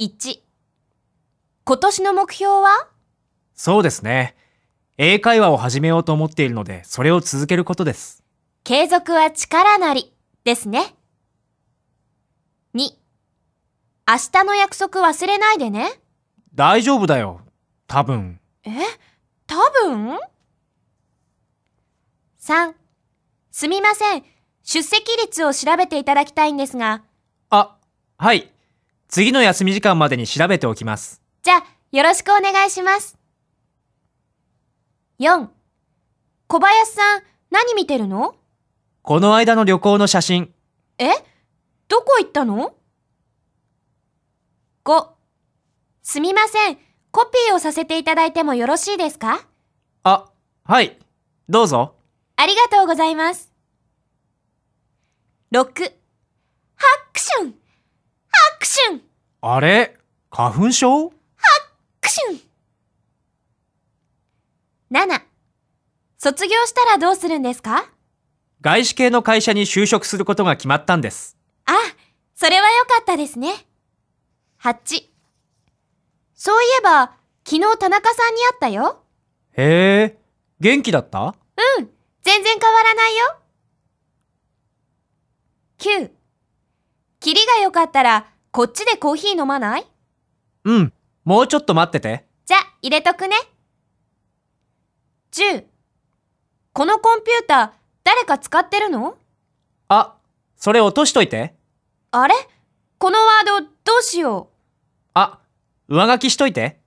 1今年の目標は？そうですね。英会話を始めようと思っているので、それを続けることです。継続は力なりですね。2明日の約束忘れないでね。大丈夫だよ。多分。え？多分 ?3 すみません。出席率を調べていただきたいんですが、あ、はい。次の休み時間までに調べておきます。じゃあ、よろしくお願いします。4小林さん、何見てるの？この間の旅行の写真。え？どこ行ったの ?5 すみません。コピーをさせていただいてもよろしいですか？あ、はい。どうぞ。ありがとうございます。6ハクションハクションあれ？花粉症？クション !7 卒業したらどうするんですか？外資系の会社に就職することが決まったんです。あ、それはよかったですね。8そういえば、昨日田中さんに会ったよ。へえ、元気だった？うん、全然変わらないよ。9キリが良かったら、こっちでコーヒー飲まない？うん。もうちょっと待ってて。じゃ、入れとくね。10このコンピューター、誰か使ってるの？あ、それ落としといて。あれ？このワード、どうしよう？あ、上書きしといて。